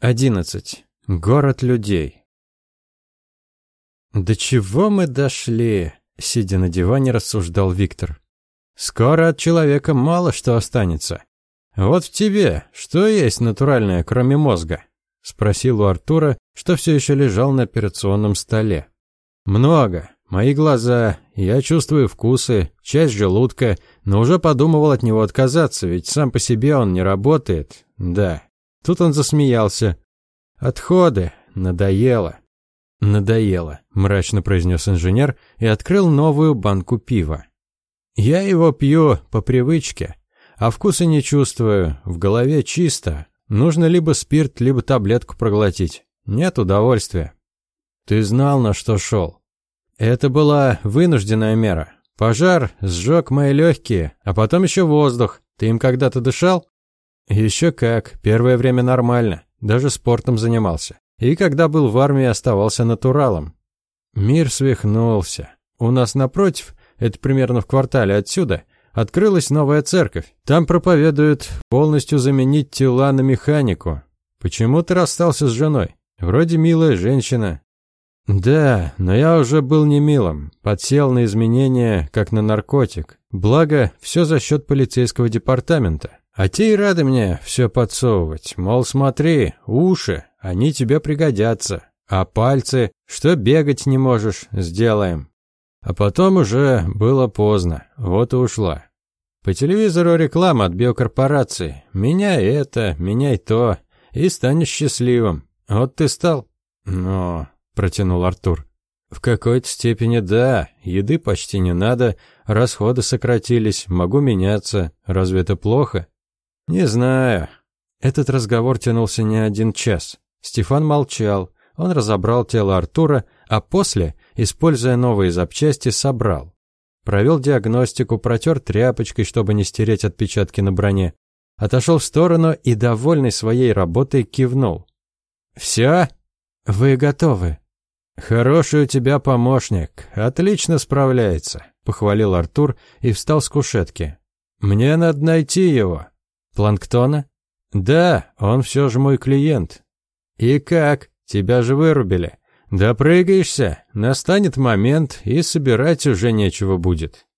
11. Город людей. «До чего мы дошли?» – сидя на диване, рассуждал Виктор. «Скоро от человека мало что останется. Вот в тебе что есть натуральное, кроме мозга?» – спросил у Артура, что все еще лежал на операционном столе. «Много. Мои глаза, я чувствую вкусы, часть желудка, но уже подумывал от него отказаться, ведь сам по себе он не работает. Да, Тут он засмеялся. «Отходы. Надоело». «Надоело», – мрачно произнес инженер и открыл новую банку пива. «Я его пью по привычке, а вкуса не чувствую, в голове чисто. Нужно либо спирт, либо таблетку проглотить. Нет удовольствия». «Ты знал, на что шел». «Это была вынужденная мера. Пожар сжег мои легкие, а потом еще воздух. Ты им когда-то дышал?» Еще как, первое время нормально, даже спортом занимался. И когда был в армии, оставался натуралом. Мир свихнулся. У нас напротив, это примерно в квартале отсюда, открылась новая церковь. Там проповедуют полностью заменить тела на механику. Почему ты расстался с женой? Вроде милая женщина. Да, но я уже был не милым. Подсел на изменения, как на наркотик. Благо, все за счет полицейского департамента. А те и рады мне все подсовывать, мол, смотри, уши, они тебе пригодятся, а пальцы, что бегать не можешь, сделаем. А потом уже было поздно, вот и ушла. По телевизору реклама от биокорпорации. Меняй это, меняй то, и станешь счастливым. Вот ты стал. Но, протянул Артур. В какой-то степени да, еды почти не надо, расходы сократились, могу меняться. Разве это плохо? «Не знаю». Этот разговор тянулся не один час. Стефан молчал. Он разобрал тело Артура, а после, используя новые запчасти, собрал. Провел диагностику, протер тряпочкой, чтобы не стереть отпечатки на броне. Отошел в сторону и, довольный своей работой, кивнул. «Все? Вы готовы?» «Хороший у тебя помощник. Отлично справляется», — похвалил Артур и встал с кушетки. «Мне надо найти его. Планктона? Да, он все же мой клиент. И как? Тебя же вырубили. Допрыгаешься, настанет момент, и собирать уже нечего будет.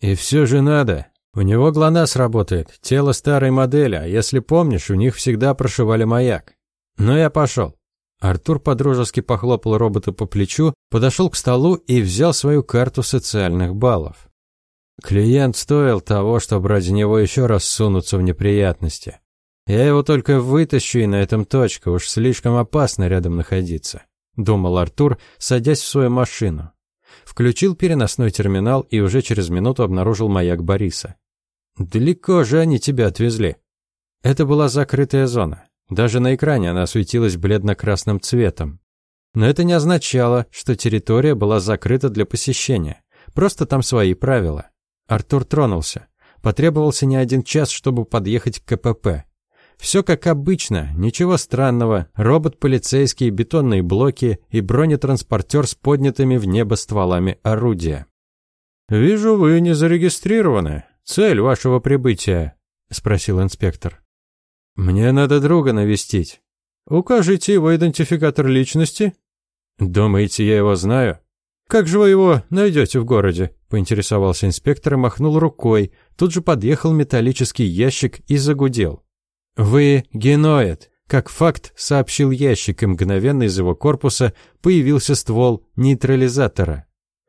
И все же надо. У него ГЛОНАСС работает, тело старой модели, а если помнишь, у них всегда прошивали маяк. Но я пошел. Артур подружески похлопал робота по плечу, подошел к столу и взял свою карту социальных баллов. Клиент стоил того, чтобы ради него еще раз сунуться в неприятности. Я его только вытащу, и на этом точка, уж слишком опасно рядом находиться», — думал Артур, садясь в свою машину. Включил переносной терминал и уже через минуту обнаружил маяк Бориса. «Далеко же они тебя отвезли». Это была закрытая зона. Даже на экране она осветилась бледно-красным цветом. Но это не означало, что территория была закрыта для посещения. Просто там свои правила. Артур тронулся. Потребовался не один час, чтобы подъехать к КПП. Все как обычно, ничего странного. Робот-полицейский, бетонные блоки и бронетранспортер с поднятыми в небо стволами орудия. «Вижу, вы не зарегистрированы. Цель вашего прибытия?» – спросил инспектор. «Мне надо друга навестить. Укажите его идентификатор личности?» «Думаете, я его знаю?» «Как же вы его найдете в городе?» – поинтересовался инспектор и махнул рукой. Тут же подъехал металлический ящик и загудел. «Вы геноид!» Как факт, сообщил ящик, и мгновенно из его корпуса появился ствол нейтрализатора.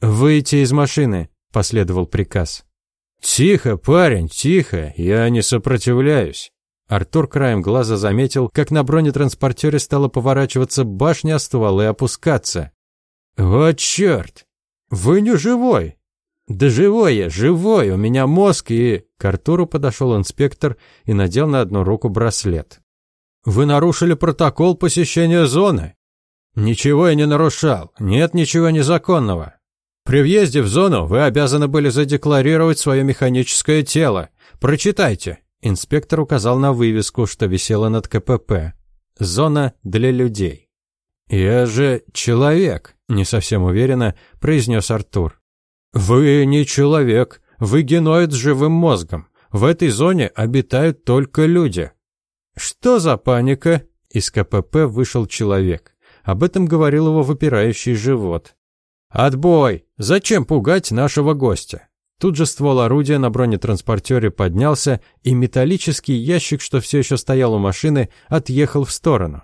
«Выйти из машины!» – последовал приказ. «Тихо, парень, тихо, я не сопротивляюсь!» Артур краем глаза заметил, как на бронетранспортере стала поворачиваться башня, стволы опускаться. «Вот черт! Вы не живой!» «Да живой я, живой, у меня мозг и...» К Артуру подошел инспектор и надел на одну руку браслет. «Вы нарушили протокол посещения зоны?» «Ничего я не нарушал, нет ничего незаконного. При въезде в зону вы обязаны были задекларировать свое механическое тело. Прочитайте». Инспектор указал на вывеску, что висела над КПП. «Зона для людей». «Я же человек», не совсем уверенно произнес Артур. Вы не человек, вы геноид с живым мозгом. В этой зоне обитают только люди. Что за паника? Из КПП вышел человек. Об этом говорил его выпирающий живот. «Отбой! Зачем пугать нашего гостя?» Тут же ствол орудия на бронетранспортере поднялся, и металлический ящик, что все еще стоял у машины, отъехал в сторону.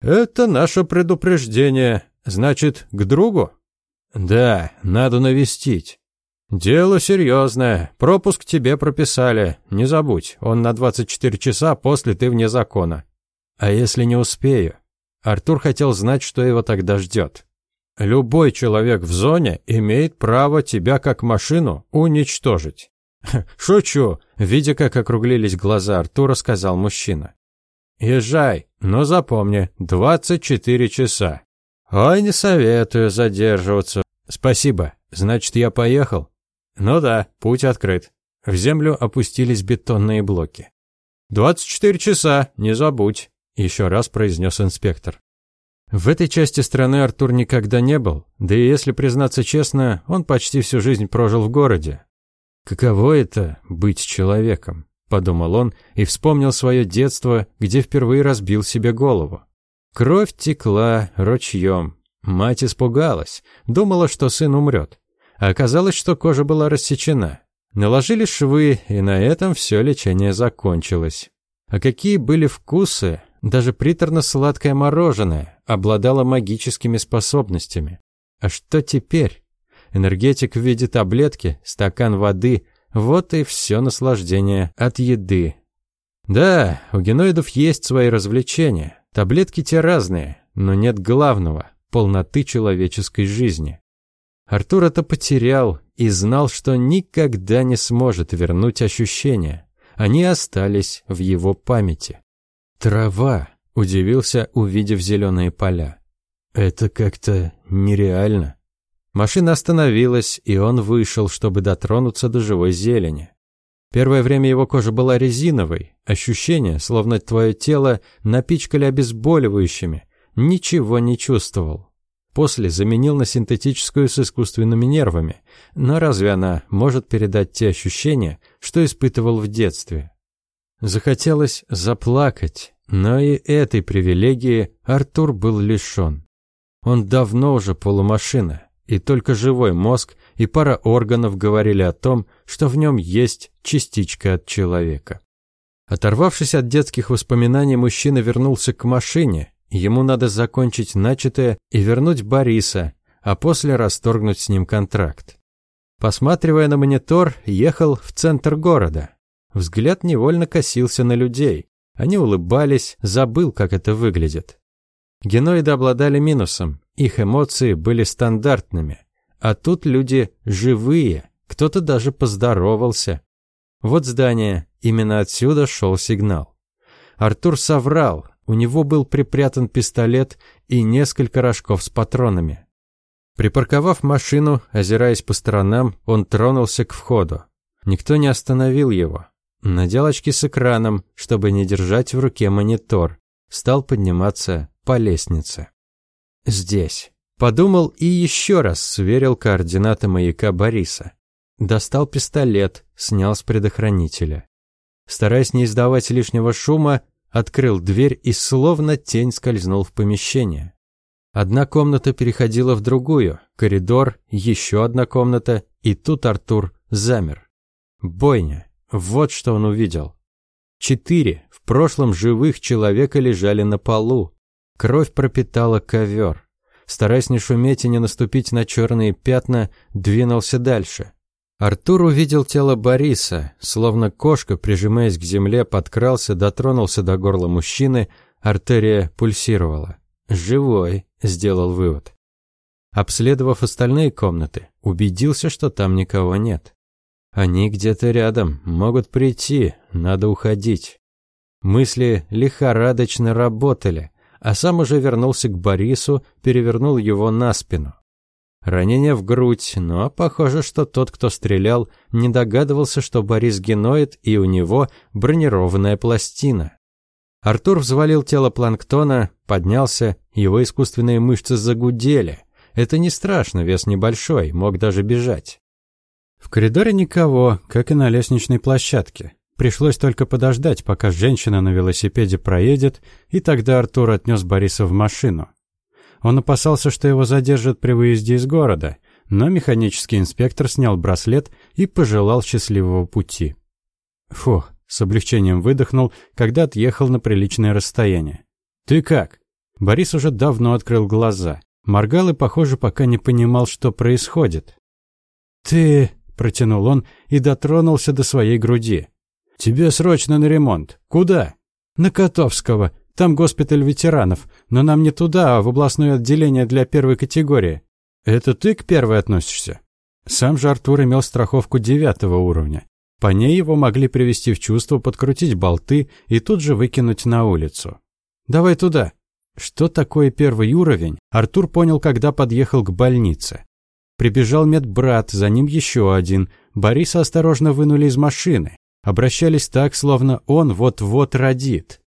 «Это наше предупреждение. Значит, к другу?» «Да, надо навестить». «Дело серьезное. Пропуск тебе прописали. Не забудь, он на 24 часа после ты вне закона». «А если не успею?» Артур хотел знать, что его тогда ждет. «Любой человек в зоне имеет право тебя как машину уничтожить». «Шучу», видя, как округлились глаза Артура, сказал мужчина. «Езжай, но запомни, 24 часа». «Ой, не советую задерживаться». «Спасибо, значит, я поехал?» Ну да, путь открыт. В землю опустились бетонные блоки. «Двадцать четыре часа, не забудь», – еще раз произнес инспектор. В этой части страны Артур никогда не был, да и если признаться честно, он почти всю жизнь прожил в городе. «Каково это – быть человеком?» – подумал он и вспомнил свое детство, где впервые разбил себе голову. Кровь текла ручьем. Мать испугалась, думала, что сын умрет. А оказалось, что кожа была рассечена. Наложили швы, и на этом все лечение закончилось. А какие были вкусы, даже приторно-сладкое мороженое обладало магическими способностями. А что теперь? Энергетик в виде таблетки, стакан воды – вот и все наслаждение от еды. Да, у геноидов есть свои развлечения. Таблетки те разные, но нет главного – полноты человеческой жизни. Артур это потерял и знал, что никогда не сможет вернуть ощущения. Они остались в его памяти. «Трава», — удивился, увидев зеленые поля. «Это как-то нереально». Машина остановилась, и он вышел, чтобы дотронуться до живой зелени. Первое время его кожа была резиновой, ощущение, словно твое тело напичкали обезболивающими, ничего не чувствовал. После заменил на синтетическую с искусственными нервами. Но разве она может передать те ощущения, что испытывал в детстве? Захотелось заплакать, но и этой привилегии Артур был лишен. Он давно уже полумашина, и только живой мозг и пара органов говорили о том, что в нем есть частичка от человека. Оторвавшись от детских воспоминаний, мужчина вернулся к машине Ему надо закончить начатое и вернуть Бориса, а после расторгнуть с ним контракт. Посматривая на монитор, ехал в центр города. Взгляд невольно косился на людей. Они улыбались, забыл, как это выглядит. Геноиды обладали минусом, их эмоции были стандартными. А тут люди живые, кто-то даже поздоровался. Вот здание, именно отсюда шел сигнал. Артур соврал, у него был припрятан пистолет и несколько рожков с патронами. Припарковав машину, озираясь по сторонам, он тронулся к входу. Никто не остановил его. Надел очки с экраном, чтобы не держать в руке монитор. Стал подниматься по лестнице. Здесь. Подумал и еще раз сверил координаты маяка Бориса. Достал пистолет, снял с предохранителя. Стараясь не издавать лишнего шума, открыл дверь и словно тень скользнул в помещение. Одна комната переходила в другую, коридор, еще одна комната, и тут Артур замер. Бойня. Вот что он увидел. Четыре в прошлом живых человека лежали на полу. Кровь пропитала ковер. Стараясь не шуметь и не наступить на черные пятна, двинулся дальше. Артур увидел тело Бориса, словно кошка, прижимаясь к земле, подкрался, дотронулся до горла мужчины, артерия пульсировала. «Живой», — сделал вывод. Обследовав остальные комнаты, убедился, что там никого нет. Они где-то рядом, могут прийти, надо уходить. Мысли лихорадочно работали, а сам уже вернулся к Борису, перевернул его на спину. Ранение в грудь, но похоже, что тот, кто стрелял, не догадывался, что Борис геноид и у него бронированная пластина. Артур взвалил тело планктона, поднялся, его искусственные мышцы загудели. Это не страшно, вес небольшой, мог даже бежать. В коридоре никого, как и на лестничной площадке. Пришлось только подождать, пока женщина на велосипеде проедет, и тогда Артур отнес Бориса в машину. Он опасался, что его задержат при выезде из города, но механический инспектор снял браслет и пожелал счастливого пути. Фу, с облегчением выдохнул, когда отъехал на приличное расстояние. «Ты как?» Борис уже давно открыл глаза. Моргал и, похоже, пока не понимал, что происходит. «Ты...» — протянул он и дотронулся до своей груди. «Тебе срочно на ремонт. Куда?» «На Котовского. Там госпиталь ветеранов. Но нам не туда, а в областное отделение для первой категории». «Это ты к первой относишься?» Сам же Артур имел страховку девятого уровня. По ней его могли привести в чувство, подкрутить болты и тут же выкинуть на улицу. «Давай туда». Что такое первый уровень, Артур понял, когда подъехал к больнице. Прибежал медбрат, за ним еще один. Бориса осторожно вынули из машины. Обращались так, словно он вот-вот родит.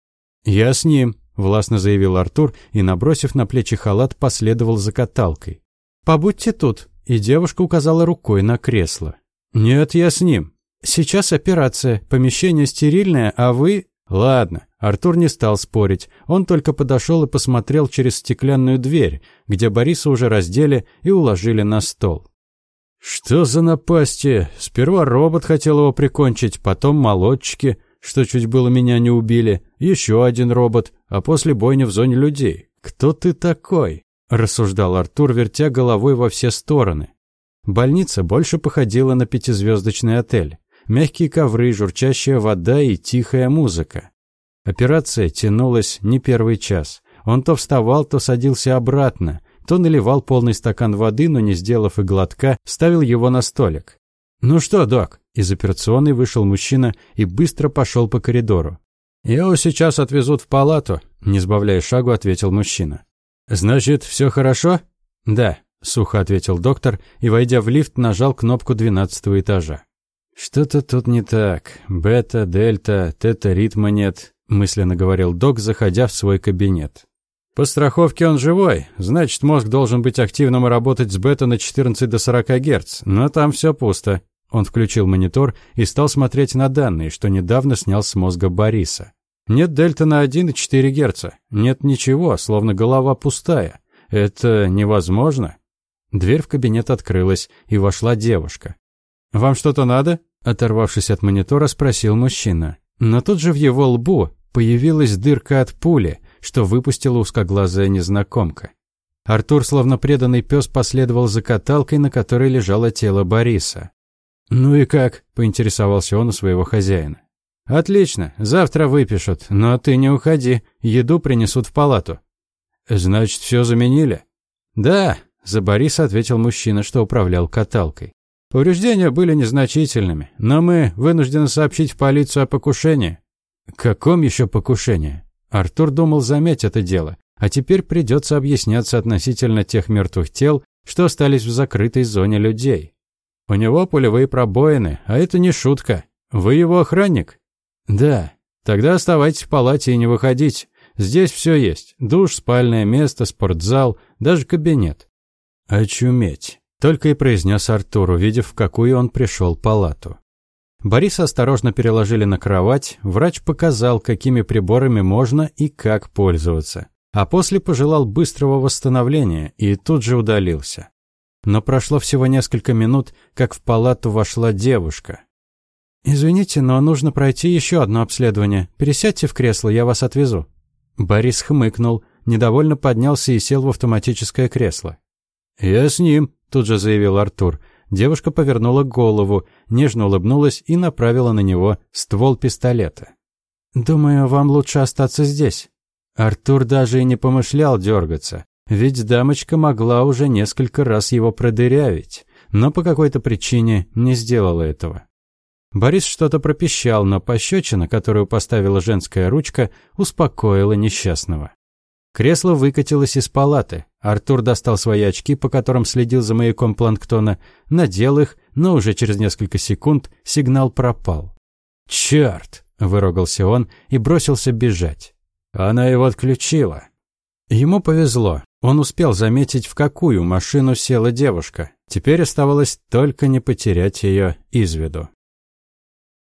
«Я с ним», — властно заявил Артур и, набросив на плечи халат, последовал за каталкой. «Побудьте тут», — и девушка указала рукой на кресло. «Нет, я с ним». «Сейчас операция, помещение стерильное, а вы...» «Ладно». Артур не стал спорить. Он только подошел и посмотрел через стеклянную дверь, где Бориса уже раздели и уложили на стол. Что за напасти? Сперва робот хотел его прикончить, потом молодчики, что чуть было меня не убили, еще один робот, а после бойни в зоне людей. Кто ты такой? рассуждал Артур, вертя головой во все стороны. Больница больше походила на пятизвездочный отель. Мягкие ковры, журчащая вода и тихая музыка. Операция тянулась не первый час. Он то вставал, то садился обратно, то наливал полный стакан воды, но не сделав и глотка, ставил его на столик. «Ну что, док?» Из операционной вышел мужчина и быстро пошел по коридору. «Его сейчас отвезут в палату», – не сбавляя шагу, ответил мужчина. «Значит, все хорошо?» «Да», – сухо ответил доктор и, войдя в лифт, нажал кнопку двенадцатого этажа. «Что-то тут не так. Бета, дельта, тета ритма нет», – мысленно говорил док, заходя в свой кабинет. По страховке он живой, значит, мозг должен быть активным и работать с бета на 14 до 40 Гц, но там все пусто. Он включил монитор и стал смотреть на данные, что недавно снял с мозга Бориса. Нет дельта на 1,4 Гц. Нет ничего, словно голова пустая. Это невозможно. Дверь в кабинет открылась, и вошла девушка. «Вам что-то надо?» Оторвавшись от монитора, спросил мужчина. Но тут же в его лбу появилась дырка от пули, что выпустила узкоглазая незнакомка. Артур, словно преданный пес, последовал за каталкой, на которой лежало тело Бориса. «Ну и как?» – поинтересовался он у своего хозяина. «Отлично, завтра выпишут, но ты не уходи, еду принесут в палату». «Значит, все заменили?» «Да», – за Бориса ответил мужчина, что управлял каталкой. «Повреждения были незначительными, но мы вынуждены сообщить в полицию о покушении». «Каком еще покушении?» Артур думал замять это дело, а теперь придется объясняться относительно тех мертвых тел, что остались в закрытой зоне людей. У него пулевые пробоины, а это не шутка. Вы его охранник? Да. Тогда оставайтесь в палате и не выходить. Здесь все есть. Душ, спальное место, спортзал, даже кабинет. Очуметь. Только и произнес Артур, увидев, в какую он пришел палату. Бориса осторожно переложили на кровать, врач показал, какими приборами можно и как пользоваться. А после пожелал быстрого восстановления и тут же удалился. Но прошло всего несколько минут, как в палату вошла девушка. «Извините, но нужно пройти еще одно обследование. Пересядьте в кресло, я вас отвезу». Борис хмыкнул, недовольно поднялся и сел в автоматическое кресло. «Я с ним», – тут же заявил Артур. Девушка повернула голову, нежно улыбнулась и направила на него ствол пистолета. «Думаю, вам лучше остаться здесь». Артур даже и не помышлял дергаться, ведь дамочка могла уже несколько раз его продырявить, но по какой-то причине не сделала этого. Борис что-то пропищал, но пощечина, которую поставила женская ручка, успокоила несчастного. Кресло выкатилось из палаты. Артур достал свои очки, по которым следил за маяком планктона, надел их, но уже через несколько секунд сигнал пропал. «Чёрт!» – выругался он и бросился бежать. Она его отключила. Ему повезло. Он успел заметить, в какую машину села девушка. Теперь оставалось только не потерять ее из виду.